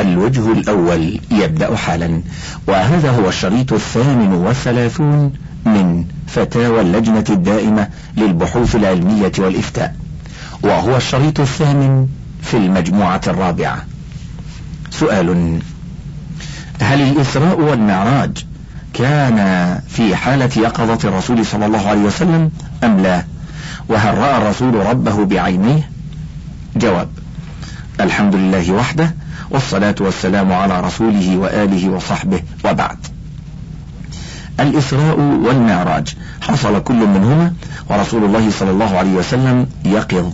الوجه الأول يبدأ حالا. وهذا هو الشريط الثامن والثلاثون من فتاوى اللجنة الدائمة للبحوث العلمية والإفتاء. وهو الشريط الثامن في المجموعة الرابعة. سؤال هل الإسراء والمعراج كان في حالة يقظة الرسول صلى الله عليه وسلم أم لا؟ وهل رأى الرسول ربه بعينيه؟ جواب الحمد لله وحده والصلاة والسلام على رسوله وآله وصحبه وبعد. الإسراء والمعراج. حصل كل منهما ورسول الله صلى الله عليه وسلم يقظ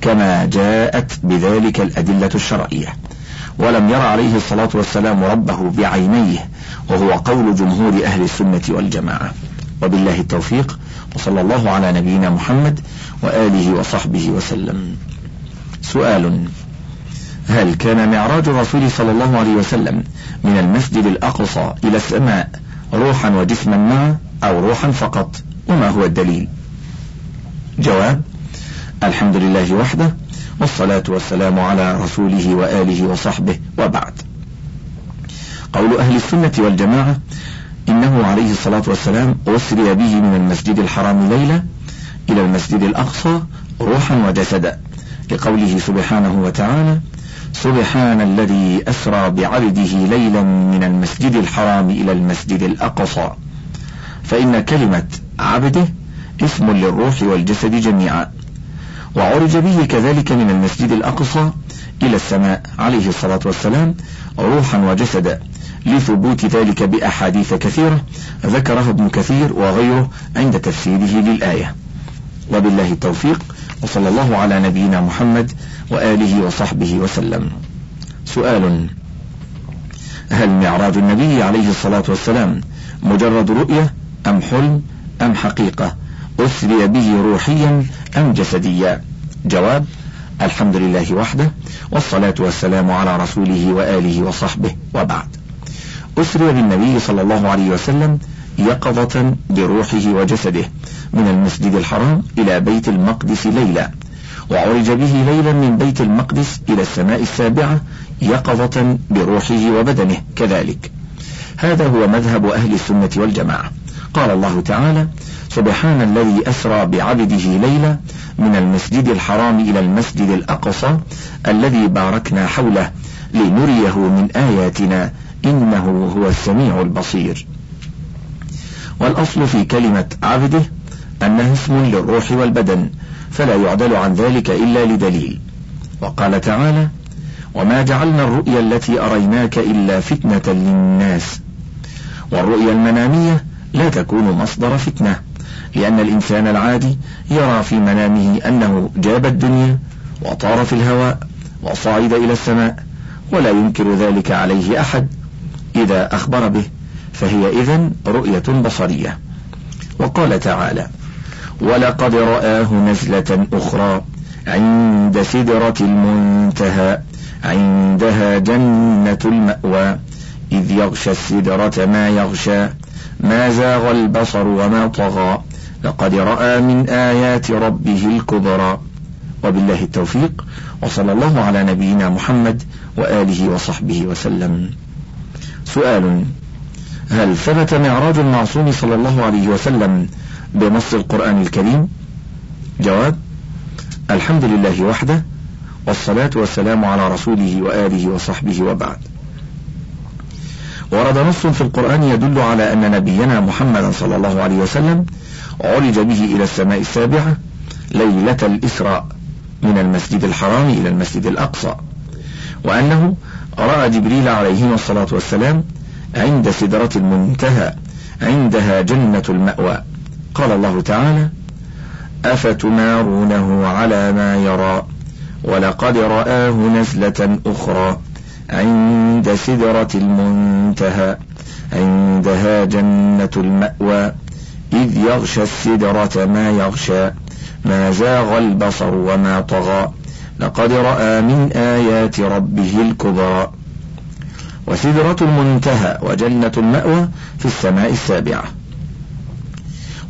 كما جاءت بذلك الأدلة الشرعية. ولم ير عليه الصلاة والسلام ربه بعينيه وهو قول جمهور أهل السنة والجماعة. وبالله التوفيق وصلى الله على نبينا محمد وآله وصحبه وسلم. سؤال هل كان معراج الرسول صلى الله عليه وسلم من المسجد الأقصى إلى السماء روحا وجسما معا أو روحا فقط؟ وما هو الدليل؟ جواب الحمد لله وحده والصلاة والسلام على رسوله وآله وصحبه وبعد. قول أهل السنة والجماعة إنه عليه الصلاة والسلام أسري به من المسجد الحرام ليلة إلى المسجد الأقصى روحا وجسدا لقوله سبحانه وتعالى سبحان الذي أسرى بعبده ليلا من المسجد الحرام إلى المسجد الأقصى. فإن كلمة عبده اسم للروح والجسد جميعا. وعرج به كذلك من المسجد الأقصى إلى السماء عليه الصلاة والسلام روحا وجسدا لثبوت ذلك بأحاديث كثيرة ذكرها ابن كثير وغيره عند تفسيره للآية. وبالله التوفيق. وصلى الله على نبينا محمد وآله وصحبه وسلم. سؤال هل معراج النبي عليه الصلاة والسلام مجرد رؤية أم حلم أم حقيقة؟ أسري به روحيا أم جسديا؟ جواب الحمد لله وحده والصلاة والسلام على رسوله وآله وصحبه وبعد. أسري بالنبي صلى الله عليه وسلم يقظة بروحه وجسده من المسجد الحرام إلى بيت المقدس ليلا وعرج به ليلا من بيت المقدس إلى السماء السابعة يقظة بروحه وبدنه كذلك. هذا هو مذهب أهل السنة والجماعة. قال الله تعالى سبحان الذي أسرى بعبده ليلا من المسجد الحرام إلى المسجد الأقصى الذي باركنا حوله لنريه من آياتنا إنه هو السميع البصير. والأصل في كلمة عبده أنه اسم للروح والبدن فلا يعدل عن ذلك إلا لدليل. وقال تعالى وما جعلنا الرؤيا التي أريناك إلا فتنة للناس والرؤيا المنامية لا تكون مصدر فتنة لأن الإنسان العادي يرى في منامه أنه جاب الدنيا وطار في الهواء وصعد إلى السماء ولا ينكر ذلك عليه أحد إذا أخبر به. فهي إذن رؤية بصرية. وقال تعالى ولقد رآه نزلة أخرى عند سدرة المنتهى عندها جنة المأوى إذ يغشى السدرة ما يغشى ما زاغ البصر وما طغى لقد رأى من آيات ربه الكبرى. وبالله التوفيق وصلى الله على نبينا محمد وآله وصحبه وسلم. سؤال هل ثبت معراج المعصوم صلى الله عليه وسلم بنص القرآن الكريم؟ جواب الحمد لله وحده والصلاة والسلام على رسوله وآله وصحبه وبعد. ورد نص في القرآن يدل على أن نبينا محمدا صلى الله عليه وسلم عرج به إلى السماء السابعة ليلة الإسراء من المسجد الحرام إلى المسجد الأقصى وأنه رأى جبريل عليه الصلاة والسلام عند سدرة المنتهى عندها جنة المأوى. قال الله تعالى أفتمارونه على ما يرى؟ ولقد رآه نزلة أخرى عند سدرة المنتهى عندها جنة المأوى. إذ يغشى السدرة ما يغشى ما زاغ البصر وما طغى. لقد رأى من آيات ربه الكبرى. وسدرة المنتهى وجنة المأوى في السماء السابعة.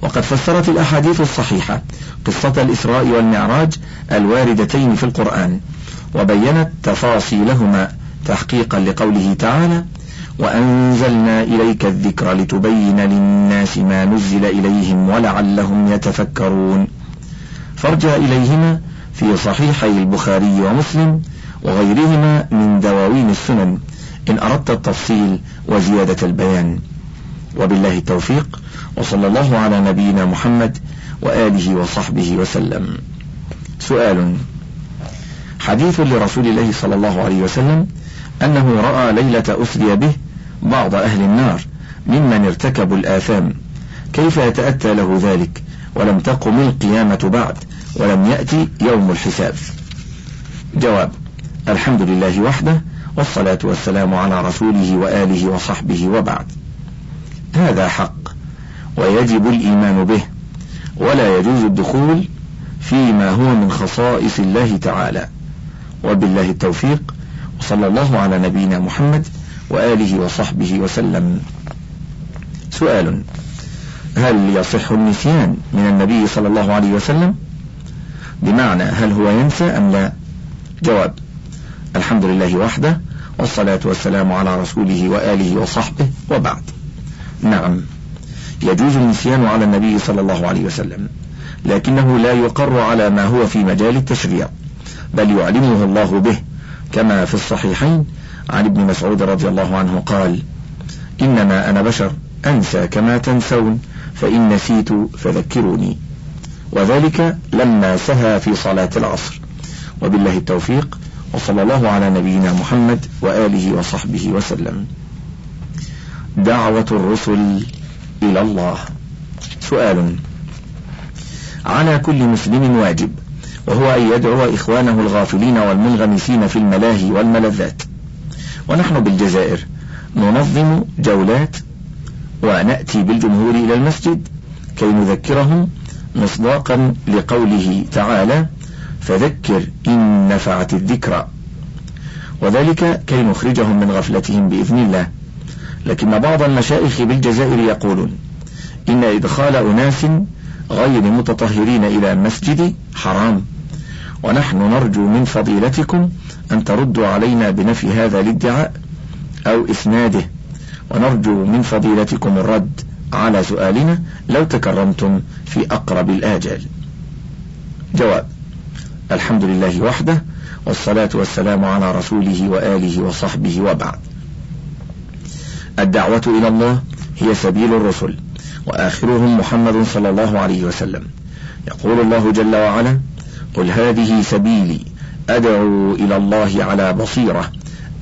وقد فسرت الأحاديث الصحيحة قصة الإسراء والمعراج الواردتين في القرآن وبينت تفاصيلهما تحقيقا لقوله تعالى وأنزلنا إليك الذكر لتبين للناس ما نزل إليهم ولعلهم يتفكرون فارجع إليهما في صحيحي البخاري ومسلم وغيرهما من دواوين السنن إن أردت التفصيل وزيادة البيان. وبالله التوفيق وصلى الله على نبينا محمد وآله وصحبه وسلم. سؤال. حديث لرسول الله صلى الله عليه وسلم أنه رأى ليلة أسري به بعض أهل النار ممن ارتكبوا الآثام. كيف يتأتى له ذلك؟ ولم تقم القيامة بعد ولم يأتي يوم الحساب. جواب. الحمد لله وحده والصلاة والسلام على رسوله وآله وصحبه وبعد. هذا حق ويجب الإيمان به ولا يجوز الدخول فيما هو من خصائص الله تعالى. وبالله التوفيق وصلى الله على نبينا محمد وآله وصحبه وسلم. سؤال هل يصح النسيان من النبي صلى الله عليه وسلم؟ بمعنى هل هو ينسى أم لا؟ جواب الحمد لله وحده والصلاة والسلام على رسوله وآله وصحبه وبعد. نعم يجوز النسيان على النبي صلى الله عليه وسلم لكنه لا يقر على ما هو في مجال التشريع بل يعلمه الله به كما في الصحيحين عن ابن مسعود رضي الله عنه قال إنما أنا بشر أنسى كما تنسون فإن نسيت فذكروني. وذلك لما سهى في صلاة العصر. وبالله التوفيق وصلى الله على نبينا محمد وآله وصحبه وسلم. دعوة الرسل إلى الله. سؤال. على كل مسلم واجب وهو أن يدعو إخوانه الغافلين والمنغمسين في الملاهي والملذات. ونحن بالجزائر ننظم جولات ونأتي بالجمهور إلى المسجد كي نذكرهم مصداقا لقوله تعالى فذكر إن نفعت الذكرى. وذلك كي نخرجهم من غفلتهم بإذن الله. لكن بعض المشايخ بالجزائر يقولون إن إدخال أناس غير متطهرين إلى المسجد حرام. ونحن نرجو من فضيلتكم أن تردوا علينا بنفي هذا الادعاء أو إسناده. ونرجو من فضيلتكم الرد على سؤالنا لو تكرمتم في أقرب الآجال. جواب الحمد لله وحده والصلاة والسلام على رسوله وآله وصحبه وبعد. الدعوة إلى الله هي سبيل الرسل وآخرهم محمد صلى الله عليه وسلم. يقول الله جل وعلا قل هذه سبيلي أدعو إلى الله على بصيرة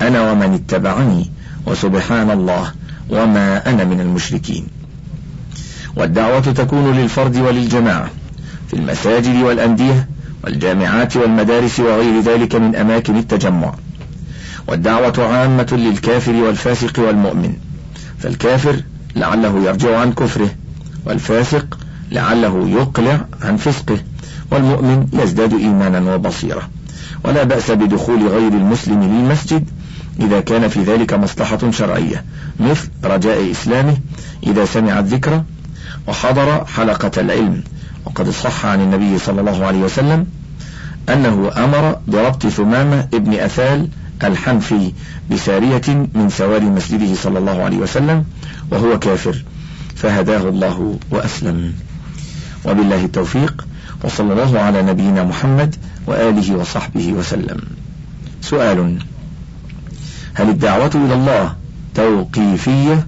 أنا ومن اتبعني وسبحان الله وما أنا من المشركين. والدعوة تكون للفرد وللجماعة في المساجد والأندية والجامعات والمدارس وغير ذلك من أماكن التجمع. والدعوة عامة للكافر والفاسق والمؤمن. فالكافر لعله يرجع عن كفره والفاسق لعله يقلع عن فسقه والمؤمن يزداد إيمانا وبصيرة. ولا بأس بدخول غير المسلم للمسجد إذا كان في ذلك مصلحة شرعية مثل رجاء إسلامه إذا سمع الذكر وحضر حلقة العلم. وقد صح عن النبي صلى الله عليه وسلم أنه أمر بربط ثمامة ابن أثال الحنفي بسارية من سواري مسجده صلى الله عليه وسلم وهو كافر. فهداه الله وأسلم. وبالله التوفيق وصلى الله على نبينا محمد وآله وصحبه وسلم. سؤال هل الدعوة إلى الله توقيفية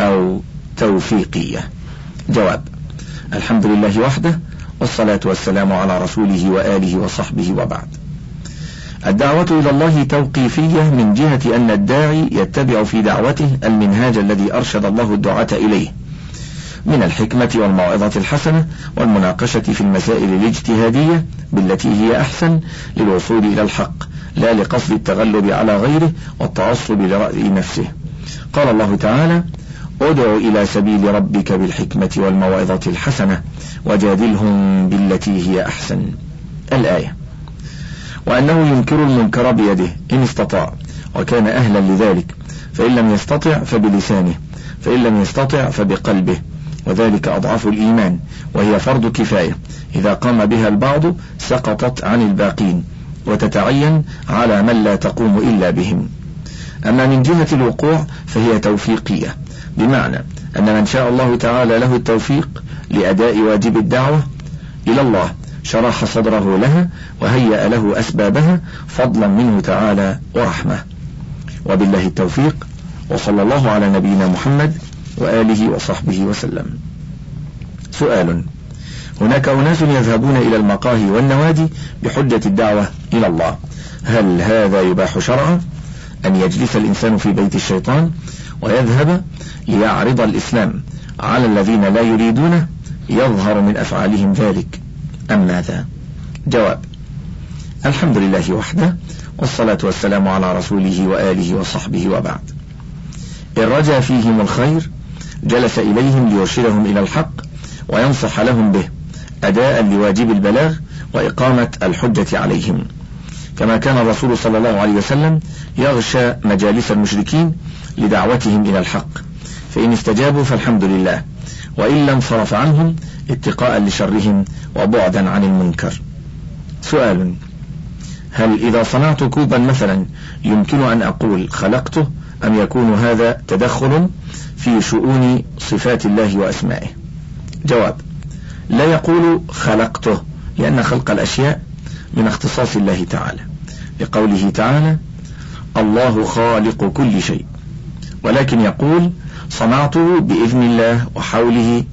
أو توفيقية؟ جواب الحمد لله وحده والصلاة والسلام على رسوله وآله وصحبه وبعد. الدعوة إلى الله توقيفية من جهة أن الداعي يتبع في دعوته المنهاج الذي أرشد الله الدعاة إليه من الحكمة والموعظة الحسنة والمناقشة في المسائل الاجتهادية بالتي هي أحسن للوصول إلى الحق لا لقصد التغلب على غيره والتعصب لرأي نفسه. قال الله تعالى ادع إلى سبيل ربك بالحكمة والموعظة الحسنة وجادلهم بالتي هي أحسن. الآية. وأنه ينكر المنكر بيده إن استطاع وكان أهلا لذلك. فإن لم يستطع فبلسانه فإن لم يستطع فبقلبه. وذلك أضعف الإيمان وهي فرض كفاية. إذا قام بها البعض سقطت عن الباقين وتتعين على من لا تقوم إلا بهم. أما من جهة الوقوع فهي توفيقية. بمعنى أن من شاء الله تعالى له التوفيق لأداء واجب الدعوة إلى الله شرح صدره لها وهيأ له أسبابها فضلا منه تعالى ورحمة. وبالله التوفيق وصلى الله على نبينا محمد وآله وصحبه وسلم. سؤال هناك أناس يذهبون إلى المقاهي والنوادي بحجة الدعوة إلى الله. هل هذا يباح شرعا أن يجلس الإنسان في بيت الشيطان ويذهب ليعرض الإسلام على الذين لا يريدونه يظهر من أفعالهم ذلك. أم ماذا؟ جواب الحمد لله وحده والصلاة والسلام على رسوله وآله وصحبه وبعد. إن رجا فيهم الخير جلس إليهم ليرشدهم إلى الحق وينصح لهم به أداء لواجب البلاغ وإقامة الحجة عليهم. كما كان الرسول صلى الله عليه وسلم يغشى مجالس المشركين لدعوتهم إلى الحق. فإن استجابوا فالحمد لله. وإلا انصرف عنهم اتقاء لشرهم وبعدا عن المنكر. سؤال هل إذا صنعت كوبا مثلا يمكن أن أقول خلقته أم يكون هذا تدخل في شؤون صفات الله وأسمائه؟ جواب لا يقول خلقته لأن خلق الأشياء من اختصاص الله تعالى لقوله تعالى الله خالق كل شيء ولكن يقول صنعته بإذن الله وحوله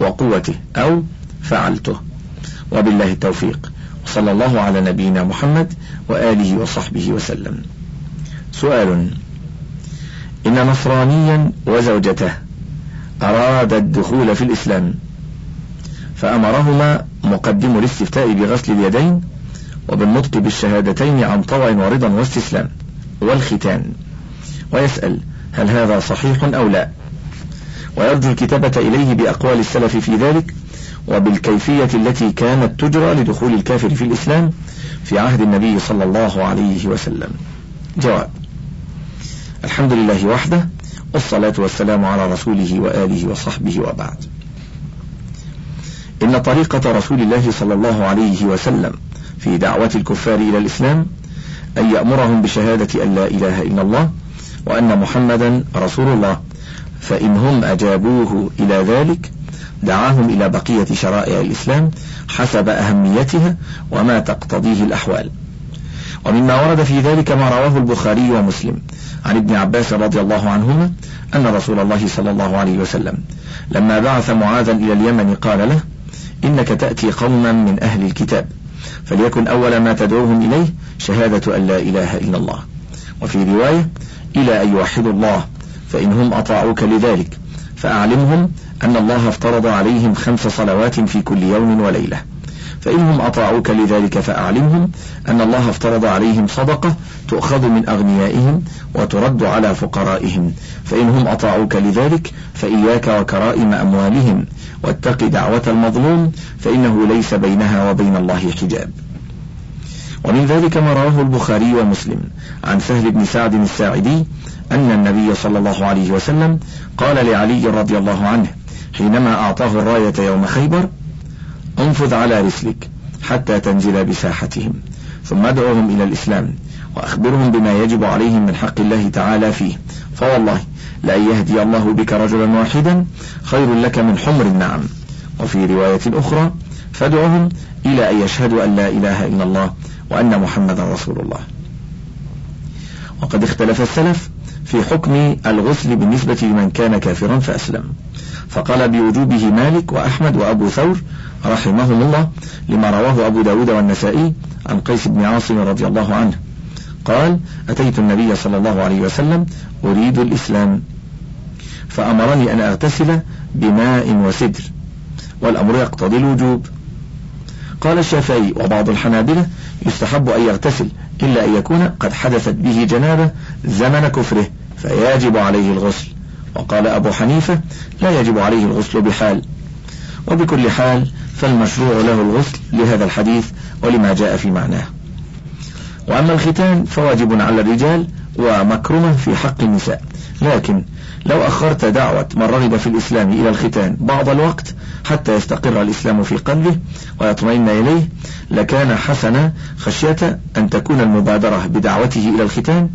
وقوته أو فعلته وبالله التوفيق. وصلى الله على نبينا محمد وآله وصحبه وسلم. سؤال إن نصرانيا وزوجته أراد الدخول في الإسلام فأمرهما مقدم الاستفتاء بغسل اليدين وبالنطق بالشهادتين عن طوع ورضا واستسلام والختان. ويسأل هل هذا صحيح أو لا. ويرجو الكتابة إليه بأقوال السلف في ذلك وبالكيفية التي كانت تجرى لدخول الكافر في الإسلام في عهد النبي صلى الله عليه وسلم. جواب الحمد لله وحده والصلاة والسلام على رسوله وآله وصحبه وبعد. إن طريقة رسول الله صلى الله عليه وسلم في دعوة الكفار إلى الإسلام أن يأمرهم بشهادة أن لا إله إلا الله وأن محمدا رسول الله. فإن هم أجابوه إلى ذلك دعاهم إلى بقية شرائع الإسلام حسب أهميتها وما تقتضيه الأحوال. ومما ورد في ذلك ما رواه البخاري ومسلم عن ابن عباس رضي الله عنهما أن رسول الله صلى الله عليه وسلم لما بعث معاذا إلى اليمن قال له إنك تأتي قوما من أهل الكتاب. فليكن أول ما تدعوهم إليه شهادة أن لا إله إلا الله. وفي رواية إلى أن يوحدوا الله فإنهم أطاعوك لذلك فأعلمهم أن الله افترض عليهم خمس صلوات في كل يوم وليلة. فإنهم أطاعوك لذلك فأعلمهم أن الله افترض عليهم صدقة تؤخذ من أغنيائهم وترد على فقرائهم. فإنهم أطاعوك لذلك فإياك وكرائم أموالهم. واتق دعوة المظلوم فإنه ليس بينها وبين الله حجاب. ومن ذلك ما رواه البخاري ومسلم عن سهل بن سعد الساعدي أن النبي صلى الله عليه وسلم قال لعلي رضي الله عنه حينما أعطاه الراية يوم خيبر انفذ على رسلك حتى تنزل بساحتهم ثم ادعوهم إلى الإسلام وأخبرهم بما يجب عليهم من حق الله تعالى فيه. فوالله لأن يهدي الله بك رجلا واحدا خير لك من حمر النعم. وفي رواية أخرى فادعهم إلى أن يشهدوا أن لا إله إلا الله وأن محمدا رسول الله. وقد اختلف السلف في حكم الغسل بالنسبة لمن كان كافرا فأسلم. فقال بوجوبه مالك وأحمد وأبو ثور رحمهم الله لما رواه أبو داود والنسائي عن قيس بن عاصم رضي الله عنه. قال أتيت النبي صلى الله عليه وسلم أريد الإسلام. فأمرني أن أغتسل بماء وسدر والأمر يقتضي الوجوب. قال الشافعي وبعض الحنابلة يستحب أن يغتسل إلا أن يكون قد حدثت به جنابة زمن كفره فيجب عليه الغسل. وقال أبو حنيفة لا يجب عليه الغسل بحال. وبكل حال فالمشروع له الغسل لهذا الحديث ولما جاء في معناه. وأما الختان فواجب على الرجال ومكرمة في حق النساء. لكن لو أخرت دعوة من رغب في الإسلام إلى الختان بعض الوقت حتى يستقر الإسلام في قلبه ويطمئن إليه لكان حسنا خشية أن تكون المبادرة بدعوته إلى الختان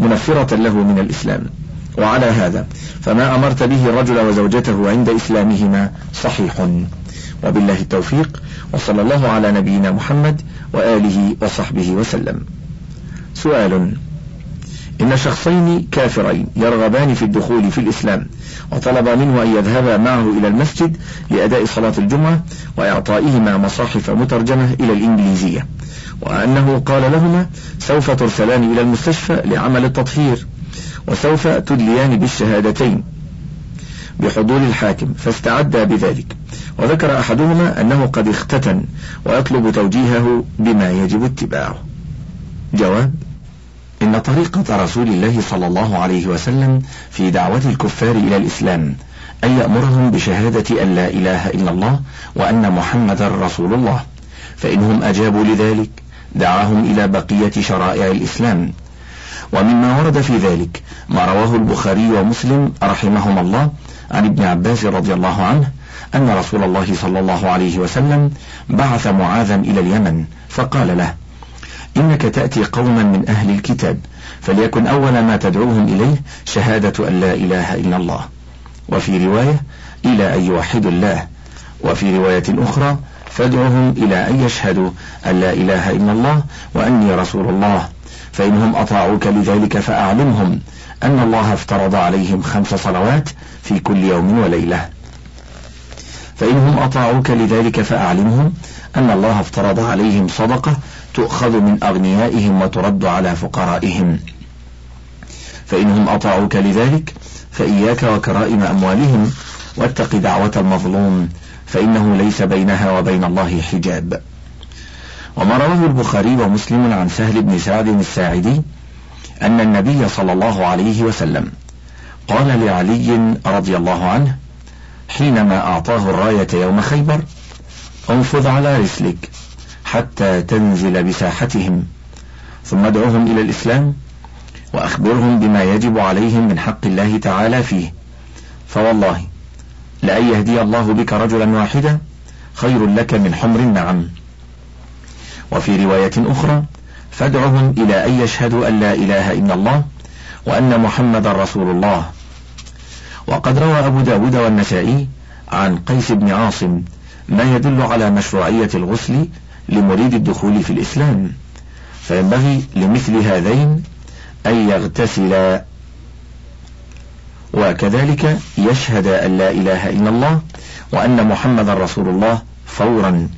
منفرة له من الإسلام. وعلى هذا فما أمرت به الرجل وزوجته عند إسلامهما صحيح. وبالله التوفيق وصلى الله على نبينا محمد وآله وصحبه وسلم. سؤال إن شخصين كافرين يرغبان في الدخول في الإسلام وطلب منه أن يذهبا معه إلى المسجد لأداء صلاة الجمعة وإعطائهما مصاحف مترجمة إلى الإنجليزية وأنه قال لهما سوف ترسلان إلى المستشفى لعمل التطهير وسوف تدليان بالشهادتين. بحضور الحاكم فاستعد بذلك. وذكر أحدهما أنه قد اختتن ويطلب توجيهه بما يجب اتباعه. جواب إن طريقة رسول الله صلى الله عليه وسلم في دعوة الكفار إلى الإسلام أن يأمرهم بشهادة أن لا إله إلا الله وأن محمدا رسول الله فإنهم أجابوا لذلك دعاهم إلى بقية شرائع الإسلام. ومما ورد في ذلك ما رواه البخاري ومسلم رحمهما الله عن ابن عباس رضي الله عنه أن رسول الله صلى الله عليه وسلم بعث معاذا إلى اليمن فقال له إنك تأتي قوما من أهل الكتاب فليكن أول ما تدعوهم إليه شهادة أن لا إله إلا الله. وفي رواية إلى أن يوحدوا الله. وفي رواية أخرى فادعهم إلى أن يشهدوا أن لا إله إلا الله وأني رسول الله فإنهم أطاعوك لذلك فأعلمهم أن الله افترض عليهم خمس صلوات في كل يوم وليلة. فإنهم أطاعوك لذلك فأعلمهم أن الله افترض عليهم صدقة تؤخذ من أغنيائهم وترد على فقرائهم. فإنهم أطاعوك لذلك فإياك وكرائم أموالهم واتق دعوة المظلوم فإنه ليس بينها وبين الله حجاب. وما رواه البخاري ومسلم عن سهل بن سعد الساعدي أن النبي صلى الله عليه وسلم قال لعلي رضي الله عنه حينما أعطاه الراية يوم خيبر أنفذ على رسلك حتى تنزل بساحتهم ثم ادعوهم إلى الإسلام وأخبرهم بما يجب عليهم من حق الله تعالى فيه فوالله لأن يهدي الله بك رجلا واحدا خير لك من حمر النعم. وفي رواية أخرى فادعهم إلى أن يشهدوا أن لا إله إلا الله وأن محمد رسول الله. وقد روى أبو داود والنسائي عن قيس بن عاصم ما يدل على مشروعية الغسل لمريد الدخول في الإسلام فينبغي لمثل هذين أن يغتسلا وكذلك يشهد أن لا إله إلا الله وأن محمد رسول الله فورا.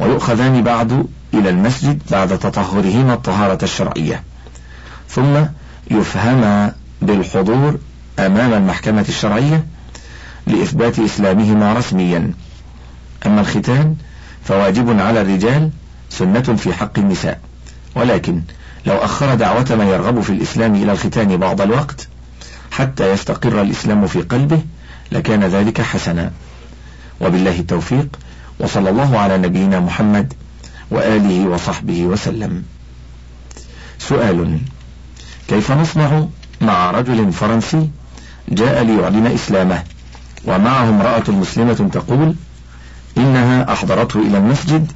ويؤخذان بعد إلى المسجد بعد تطهرهما الطهارة الشرعية. ثم يفهما بالحضور أمام المحكمة الشرعية لإثبات إسلامهما رسميا. أما الختان فواجب على الرجال سنة في حق النساء. ولكن لو أخر دعوة من يرغب في الإسلام إلى الختان بعض الوقت حتى يستقر الإسلام في قلبه لكان ذلك حسنا. وبالله التوفيق وصلى الله على نبينا محمد وآله وصحبه وسلم. سؤال كيف نصنع مع رجل فرنسي جاء ليعلن إسلامه. ومعه امرأة مسلمة تقول إنها أحضرته إلى المسجد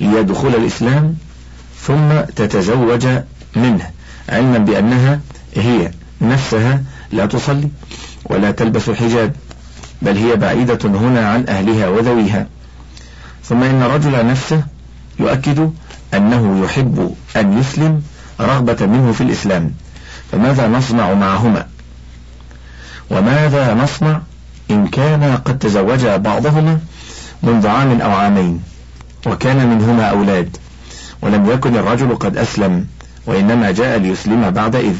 ليدخل الإسلام ثم تتزوج منه علما بأنها هي نفسها لا تصلي ولا تلبس حجاب بل هي بعيدة هنا عن أهلها وذويها. ثم إن الرجل نفسه يؤكد أنه يحب أن يسلم رغبة منه في الإسلام فماذا نصنع معهما؟ وماذا نصنع إن كان قد تزوج بعضهما منذ عام أو عامين وكان منهما أولاد ولم يكن الرجل قد أسلم وإنما جاء ليسلم بعد إذ.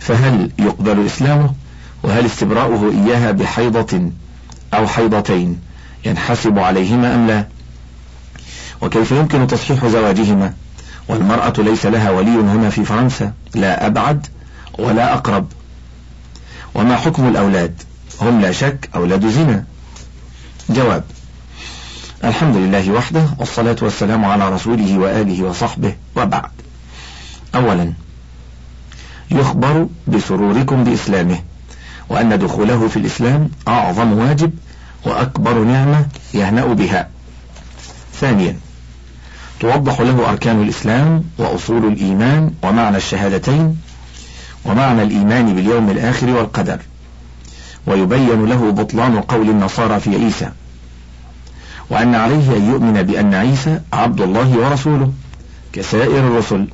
فهل يقبل إسلامه؟ وهل استبراؤه إياها بحيضة أو حيضتين ينحسب عليهما أم لا؟ وكيف يمكن تصحيح زواجهما؟ والمرأة ليس لها ولي هنا في فرنسا لا أبعد ولا أقرب. وما حكم الأولاد؟ هم لا شك أولاد زنا. جواب الحمد لله وحده والصلاة والسلام على رسوله وآله وصحبه وبعد. أولا يخبر بسروركم بإسلامه وأن دخوله في الإسلام أعظم واجب وأكبر نعمة يهنأ بها. ثانيا توضح له أركان الإسلام وأصول الإيمان ومعنى الشهادتين ومعنى الإيمان باليوم الآخر والقدر. ويبين له بطلان قول النصارى في عيسى. وأن عليه أن يؤمن بأن عيسى عبد الله ورسوله كسائر الرسل.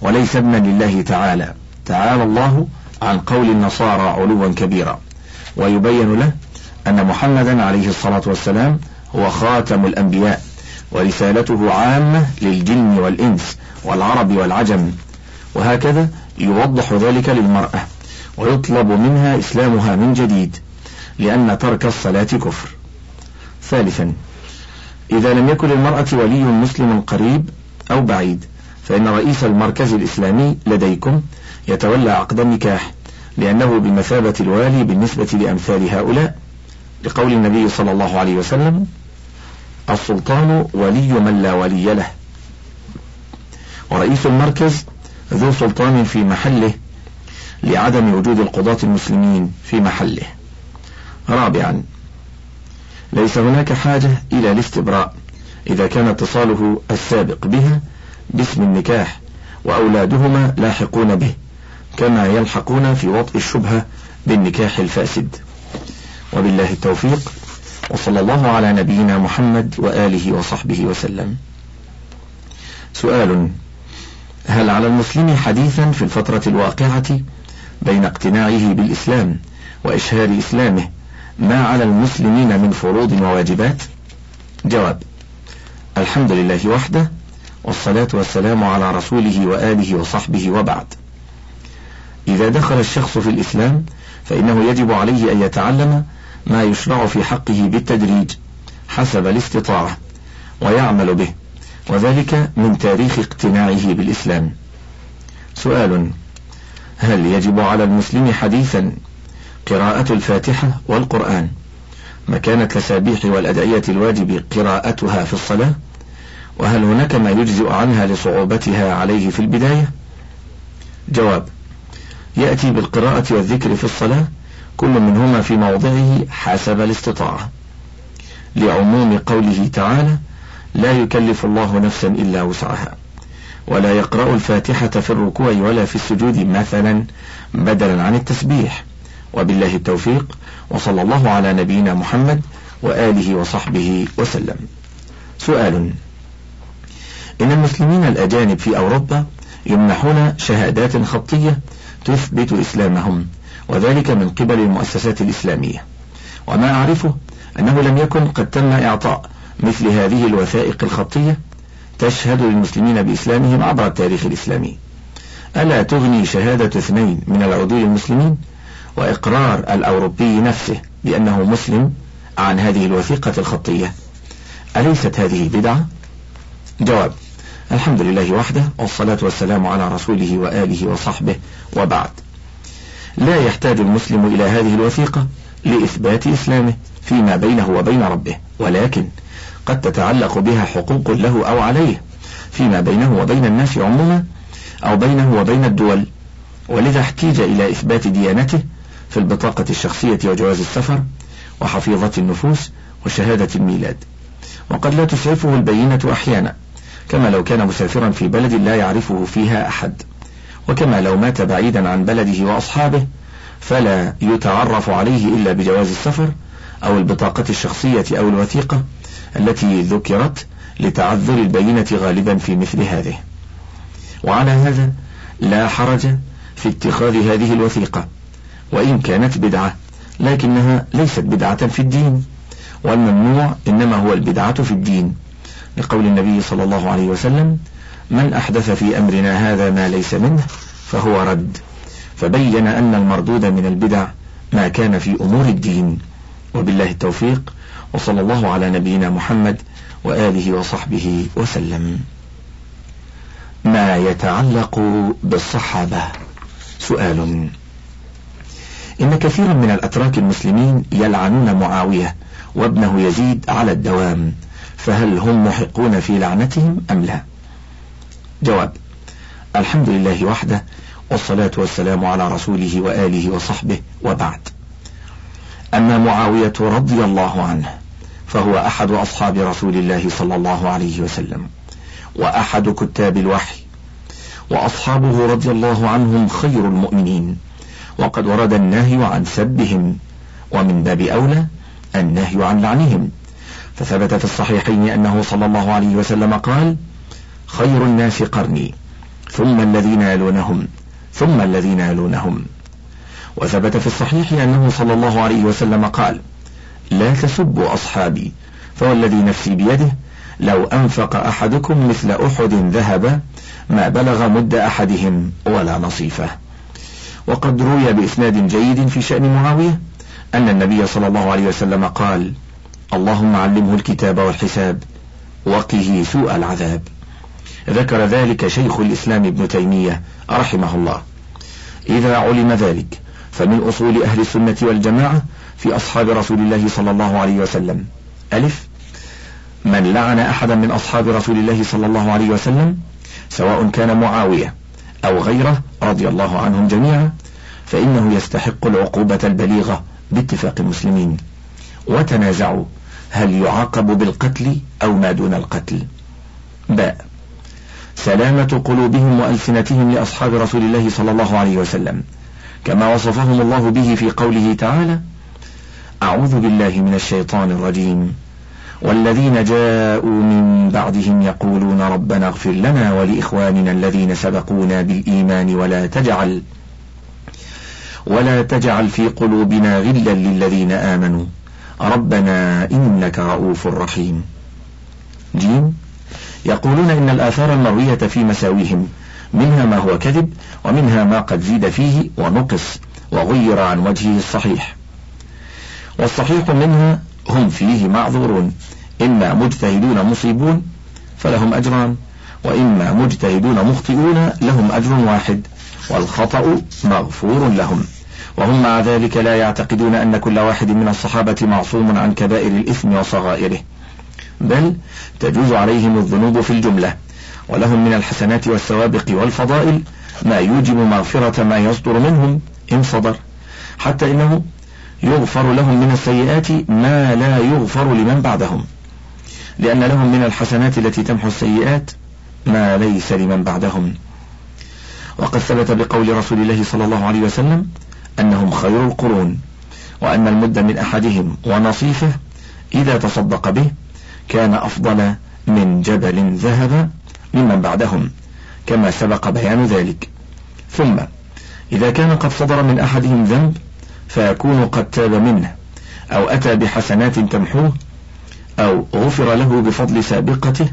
وليس ابنا لله تعالى. تعالى الله عن قول النصارى علوا كبيرا. ويبين له أن محمدا عليه الصلاة والسلام هو خاتم الأنبياء ورسالته عامة للجن والإنس والعرب والعجم. وهكذا يوضح ذلك للمرأة ويطلب منها إسلامها من جديد لأن ترك الصلاة كفر. ثالثا إذا لم يكن للمرأة ولي مسلم قريب أو بعيد فإن رئيس المركز الإسلامي لديكم يتولى عقد النكاح لأنه بمثابة الوالي بالنسبة لأمثال هؤلاء. لقول النبي صلى الله عليه وسلم السلطان ولي من لا ولي له. ورئيس المركز ذو سلطان في محله لعدم وجود القضاة المسلمين في محله. رابعا ليس هناك حاجة إلى الاستبراء إذا كان اتصاله السابق بها باسم النكاح وأولادهما لاحقون به كما يلحقون في وطء الشبهة بالنكاح الفاسد. وبالله التوفيق وصلى الله على نبينا محمد وآله وصحبه وسلم. سؤال هل على المسلم حديثا في الفترة الواقعة بين اقتناعه بالإسلام وإشهار إسلامه ما على المسلمين من فروض وواجبات؟ جواب الحمد لله وحده والصلاة والسلام على رسوله وآله وصحبه وبعد. إذا دخل الشخص في الإسلام فإنه يجب عليه أن يتعلم ما يشرع في حقه بالتدريج حسب الاستطاعة ويعمل به. وذلك من تاريخ اقتناعه بالإسلام. سؤال هل يجب على المسلم حديثا قراءة الفاتحة والقرآن مكان التسابيح والأدعية الواجب قراءتها في الصلاة؟ وهل هناك ما يجزئ عنها لصعوبتها عليه في البداية؟ جواب يأتي بالقراءة والذكر في الصلاة كل منهما في موضعه حسب الاستطاعة. لعموم قوله تعالى لا يكلف الله نفسا إلا وسعها. ولا يقرأ الفاتحة في الركوع ولا في السجود مثلا بدلا عن التسبيح. وبالله التوفيق وصلى الله على نبينا محمد وآله وصحبه وسلم. سؤال إن المسلمين الأجانب في أوروبا يمنحون شهادات خطية تثبت إسلامهم وذلك من قبل المؤسسات الإسلامية. وما أعرفه أنه لم يكن قد تم إعطاء مثل هذه الوثائق الخطية تشهد للمسلمين بإسلامهم عبر التاريخ الإسلامي. ألا تغني شهادة اثنين من العضو المسلمين وإقرار الأوروبي نفسه بأنه مسلم عن هذه الوثيقة الخطية؟ أليست هذه بدعة؟ جواب الحمد لله وحده والصلاة والسلام على رسوله وآله وصحبه وبعد. لا يحتاج المسلم إلى هذه الوثيقة لإثبات إسلامه فيما بينه وبين ربه ولكن قد تتعلق بها حقوق له أو عليه فيما بينه وبين الناس عموما أو بينه وبين الدول. ولذا احتيج إلى إثبات ديانته في البطاقة الشخصية وجواز السفر وحفيظة النفوس وشهادة الميلاد. وقد لا تسعفه البينة أحيانا كما لو كان مسافرا في بلد لا يعرفه فيها أحد. وكما لو مات بعيدا عن بلده وأصحابه فلا يتعرف عليه إلا بجواز السفر أو البطاقة الشخصية أو الوثيقة. التي ذكرت لتعذر البينة غالبا في مثل هذه. وعلى هذا لا حرج في اتخاذ هذه الوثيقة وإن كانت بدعة لكنها ليست بدعة في الدين والممنوع إنما هو البدعة في الدين. لقول النبي صلى الله عليه وسلم من أحدث في أمرنا هذا ما ليس منه فهو رد. فبين أن المردود من البدع ما كان في أمور الدين. وبالله التوفيق وصلى الله على نبينا محمد وآله وصحبه وسلم. ما يتعلق بالصحابة؟ سؤال. إن كثيرا من الأتراك المسلمين يلعنون معاوية وابنه يزيد على الدوام فهل هم محقون في لعنتهم أم لا؟ جواب الحمد لله وحده والصلاة والسلام على رسوله وآله وصحبه وبعد. أما معاوية رضي الله عنه فهو أحد أصحاب رسول الله صلى الله عليه وسلم وأحد كتاب الوحي وأصحابه رضي الله عنهم خير المؤمنين وقد ورد النهي عن سبهم ومن باب أولى النهي عن لعنهم. فثبت في الصحيحين أنه صلى الله عليه وسلم قال خير الناس قرني ثم الذين يلونهم ثم الذين يلونهم. وثبت في الصحيح أنه صلى الله عليه وسلم قال لا تسبوا أصحابي فوالذي نفسي بيده لو أنفق أحدكم مثل أحد ذهب ما بلغ مد أحدهم ولا نصيفه. وقد روي بإسناد جيد في شأن معاوية أن النبي صلى الله عليه وسلم قال اللهم علمه الكتاب والحساب وقه سوء العذاب. ذكر ذلك شيخ الإسلام ابن تيمية رحمه الله. إذا علم ذلك فمن أصول أهل السنة والجماعة في أصحاب رسول الله صلى الله عليه وسلم. ألف. من لعن أحدا من أصحاب رسول الله صلى الله عليه وسلم سواء كان معاوية أو غيره رضي الله عنهم جميعا فإنه يستحق العقوبة البليغة باتفاق المسلمين. وتنازعوا هل يعاقب بالقتل أو ما دون القتل. باء سلامة قلوبهم وألسنتهم لأصحاب رسول الله صلى الله عليه وسلم كما وصفهم الله به في قوله تعالى أعوذ بالله من الشيطان الرجيم. والذين جاءوا من بعدهم يقولون ربنا اغفر لنا ولإخواننا الذين سبقونا بالإيمان ولا تجعل ولا تجعل في قلوبنا غلا للذين آمنوا. ربنا إنك رؤوف رحيم. جيم. يقولون إن الآثار المروية في مساويهم منها ما هو كذب ومنها ما قد زيد فيه ونقص وغير عن وجهه الصحيح. والصحيح منها هم فيه معذورون. إما مجتهدون مصيبون فلهم أجران وإما مجتهدون مخطئون لهم أجر واحد والخطأ مغفور لهم. وهم مع ذلك لا يعتقدون أن كل واحد من الصحابة معصوم عن كبائر الإثم وصغائره. بل تجوز عليهم الذنوب في الجملة ولهم من الحسنات والسوابق والفضائل ما يوجب مغفرة ما يصدر منهم إن صدر. حتى إنه يغفر لهم من السيئات ما لا يغفر لمن بعدهم. لأن لهم من الحسنات التي تمحو السيئات ما ليس لمن بعدهم. وقد ثبت بقول رسول الله صلى الله عليه وسلم أنهم خير القرون وأن المد من أحدهم ونصيفه إذا تصدق به كان أفضل من جبل ذهب ممن بعدهم كما سبق بيان ذلك. ثم إذا كان قد صدر من أحدهم ذنب فيكون قد تاب منه أو أتى بحسنات تمحوه أو غفر له بفضل سابقته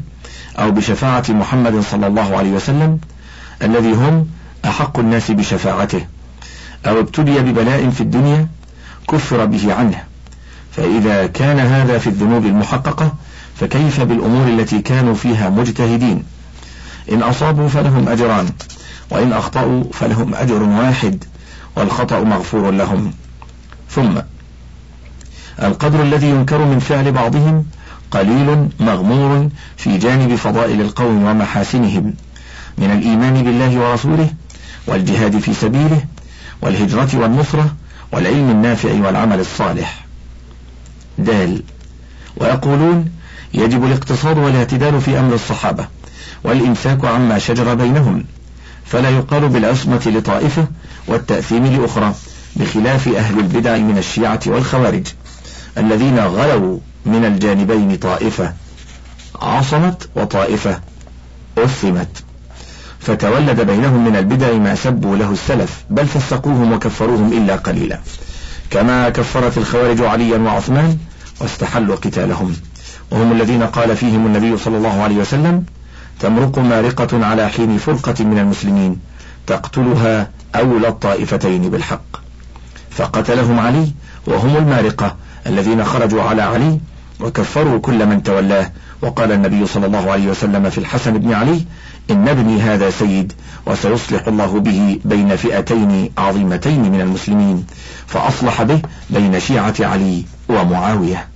أو بشفاعة محمد صلى الله عليه وسلم الذي هم أحق الناس بشفاعته أو ابتلي ببلاء في الدنيا كفر به عنه. فإذا كان هذا في الذنوب المحققة فكيف بالأمور التي كانوا فيها مجتهدين؟ إن أصابوا فلهم أجران وإن أخطأوا فلهم أجر واحد والخطأ مغفور لهم. ثم القدر الذي ينكر من فعل بعضهم قليل مغمور في جانب فضائل القوم ومحاسنهم من الإيمان بالله ورسوله والجهاد في سبيله والهجرة والنصرة والعلم النافع والعمل الصالح. دال ويقولون يجب الاقتصاد والاعتدال في أمر الصحابة والإمساك عما شجر بينهم فلا يقال بالعصمة لطائفة والتأثيم لأخرى. بخلاف أهل البدع من الشيعة والخوارج الذين غلوا من الجانبين طائفة عصمت وطائفة أثمت فتولد بينهم من البدع ما سبوا له السلف بل فسقوهم وكفروهم إلا قليلا. كما كفرت الخوارج عليا وعثمان واستحلوا قتالهم. وهم الذين قال فيهم النبي صلى الله عليه وسلم تمرق مارقة على حين فرقة من المسلمين تقتلها أولى الطائفتين بالحق. فقتلهم علي وهم المارقة الذين خرجوا على علي وكفروا كل من تولاه. وقال النبي صلى الله عليه وسلم في الحسن بن علي إن ابني هذا سيد وسيصلح الله به بين فئتين عظيمتين من المسلمين فأصلح به بين شيعة علي ومعاوية.